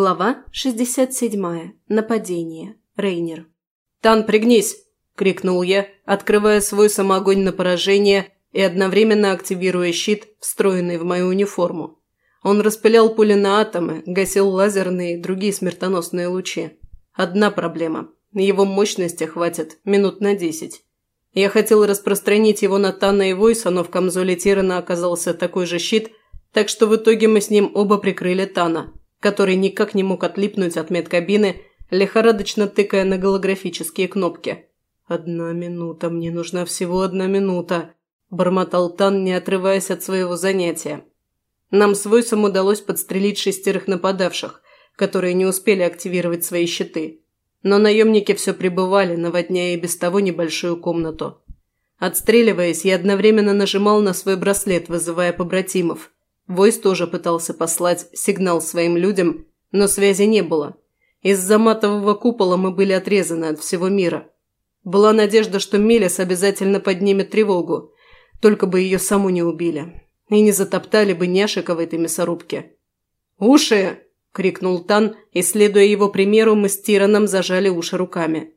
Глава 67. Нападение. Рейнер. «Тан, пригнись!» – крикнул я, открывая свой самоогонь на поражение и одновременно активируя щит, встроенный в мою униформу. Он распылял пули на атомы, гасил лазерные и другие смертоносные лучи. Одна проблема – его мощности хватит минут на десять. Я хотел распространить его на Тана и Войса, но в камзоле Тирана оказался такой же щит, так что в итоге мы с ним оба прикрыли Тана – который никак не мог отлипнуть от медкабины, лихорадочно тыкая на голографические кнопки. «Одна минута, мне нужна всего одна минута», – бормотал Тан, не отрываясь от своего занятия. Нам с Войсом удалось подстрелить шестерых нападавших, которые не успели активировать свои щиты. Но наемники все пребывали, наводняя и без того небольшую комнату. Отстреливаясь, я одновременно нажимал на свой браслет, вызывая побратимов – Войс тоже пытался послать сигнал своим людям, но связи не было. Из-за матового купола мы были отрезаны от всего мира. Была надежда, что Мелис обязательно поднимет тревогу, только бы ее саму не убили. И не затоптали бы няшика в этой мясорубке. «Уши!» – крикнул Тан, и, следуя его примеру, мы с Тираном зажали уши руками.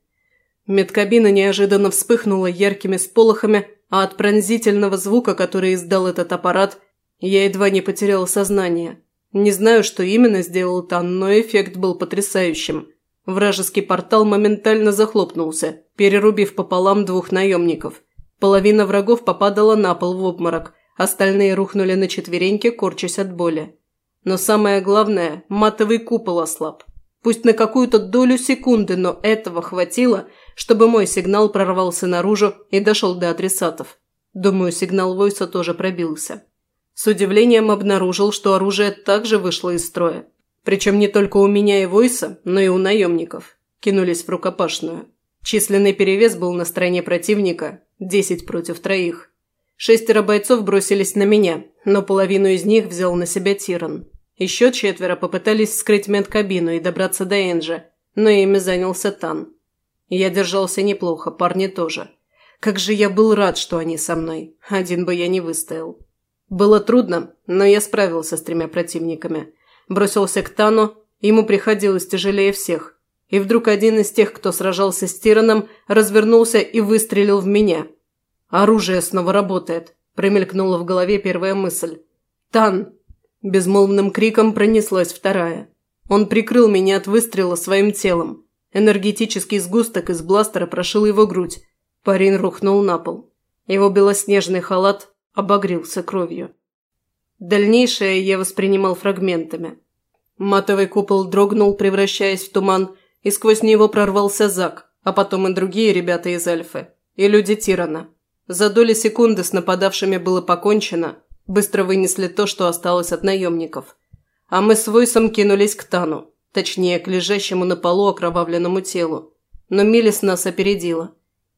Медкабина неожиданно вспыхнула яркими сполохами, а от пронзительного звука, который издал этот аппарат – я едва не потерял сознание. Не знаю, что именно сделал Тан, но эффект был потрясающим. Вражеский портал моментально захлопнулся, перерубив пополам двух наемников. Половина врагов попадала на пол в обморок, остальные рухнули на четвереньки, корчась от боли. Но самое главное – матовый купол ослаб. Пусть на какую-то долю секунды, но этого хватило, чтобы мой сигнал прорвался наружу и дошел до адресатов. Думаю, сигнал Войса тоже пробился. С удивлением обнаружил, что оружие также вышло из строя. Причем не только у меня и Войса, но и у наемников. Кинулись в рукопашную. Численный перевес был на стороне противника – 10 против троих. Шестеро бойцов бросились на меня, но половину из них взял на себя Тиран. Еще четверо попытались вскрыть медкабину и добраться до Энджи, но ими занялся Тан. Я держался неплохо, парни тоже. Как же я был рад, что они со мной. Один бы я не выстоял. Было трудно, но я справился с тремя противниками. Бросился к Тану, ему приходилось тяжелее всех. И вдруг один из тех, кто сражался с Тираном, развернулся и выстрелил в меня. «Оружие снова работает», – промелькнула в голове первая мысль. «Тан!» – безмолвным криком пронеслась вторая. Он прикрыл меня от выстрела своим телом. Энергетический сгусток из бластера прошил его грудь. Парень рухнул на пол. Его белоснежный халат обогрелся кровью. Дальнейшее я воспринимал фрагментами. Матовый купол дрогнул, превращаясь в туман, и сквозь него прорвался Зак, а потом и другие ребята из Альфы, и люди Тирана. За доли секунды с нападавшими было покончено, быстро вынесли то, что осталось от наемников. А мы с Войсом кинулись к Тану, точнее, к лежащему на полу окровавленному телу. Но Милис нас опередила.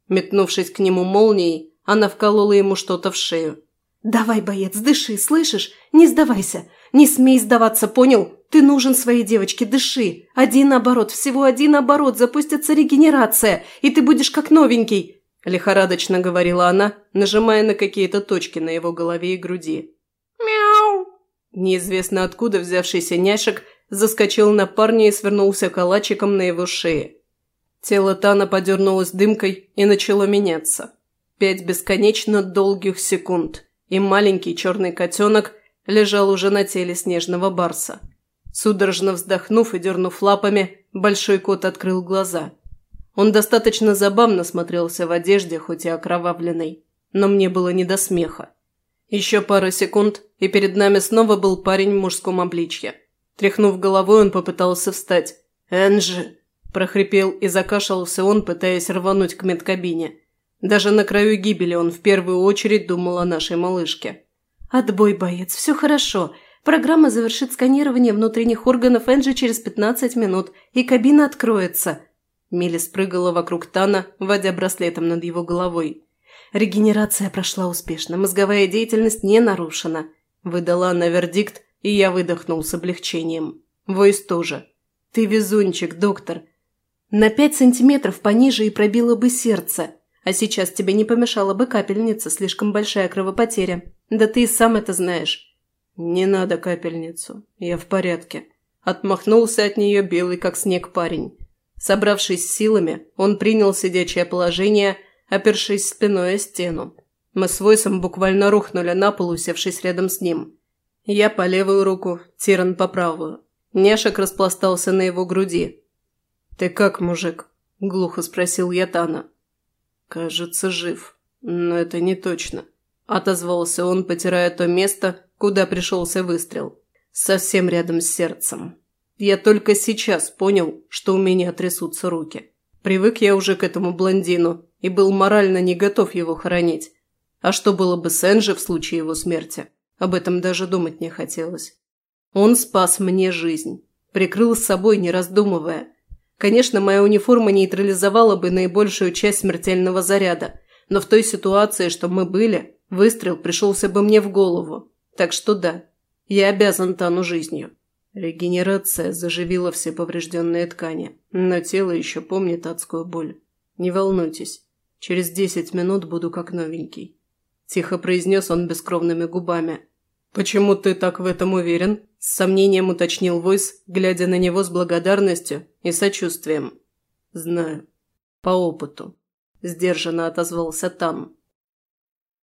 Метнувшись к нему молнией, она вколола ему что-то в шею. «Давай, боец, дыши, слышишь? Не сдавайся. Не смей сдаваться, понял? Ты нужен своей девочке, дыши. Один оборот, всего один оборот, запустится регенерация, и ты будешь как новенький», – лихорадочно говорила она, нажимая на какие-то точки на его голове и груди. «Мяу!» Неизвестно откуда взявшийся няшек заскочил на парня и свернулся калачиком на его шее. Тело Тана подернулось дымкой и начало меняться. Пять бесконечно долгих секунд, и маленький черный котенок лежал уже на теле снежного барса. Судорожно вздохнув и дернув лапами, большой кот открыл глаза. Он достаточно забавно смотрелся в одежде, хоть и окровавленной, но мне было не до смеха. Еще пара секунд, и перед нами снова был парень в мужском обличье. Тряхнув головой, он попытался встать. «Энджи!» – прохрипел и закашлялся он, пытаясь рвануть к медкабине. Даже на краю гибели он в первую очередь думал о нашей малышке. «Отбой, боец, все хорошо. Программа завершит сканирование внутренних органов Энджи через 15 минут, и кабина откроется». Милли спрыгала вокруг Тана, водя браслетом над его головой. «Регенерация прошла успешно, мозговая деятельность не нарушена», – выдала она вердикт, и я выдохнул с облегчением. Войс тоже. «Ты везунчик, доктор. На пять сантиметров пониже и пробило бы сердце», а сейчас тебе не помешала бы капельница, слишком большая кровопотеря. Да ты и сам это знаешь». «Не надо капельницу. Я в порядке», – Отмахнулся от нее белый, как снег парень. Собравшись силами, он принял сидячее положение, опершись спиной о стену. Мы с Войсом буквально рухнули на пол, усевшись рядом с ним. Я по левую руку, Тиран по правую. Нешек распластался на его груди. «Ты как, мужик?» – глухо спросил я Тана. «Кажется, жив. Но это не точно», – отозвался он, потирая то место, куда пришелся выстрел. Совсем рядом с сердцем. Я только сейчас понял, что у меня трясутся руки. Привык я уже к этому блондину и был морально не готов его хоронить. А что было бы с Энджи в случае его смерти? Об этом даже думать не хотелось. Он спас мне жизнь. Прикрыл с собой, не раздумывая. Конечно, моя униформа нейтрализовала бы наибольшую часть смертельного заряда, но в той ситуации, что мы были, выстрел пришелся бы мне в голову. Так что да, я обязан Тану жизнью. Регенерация заживила все поврежденные ткани, но тело еще помнит адскую боль. Не волнуйтесь, через десять минут буду как новенький. Тихо произнес он бескровными губами. «Почему ты так в этом уверен?» С сомнением уточнил Войс, глядя на него с благодарностью и сочувствием. «Знаю. По опыту», – сдержанно отозвался Тан.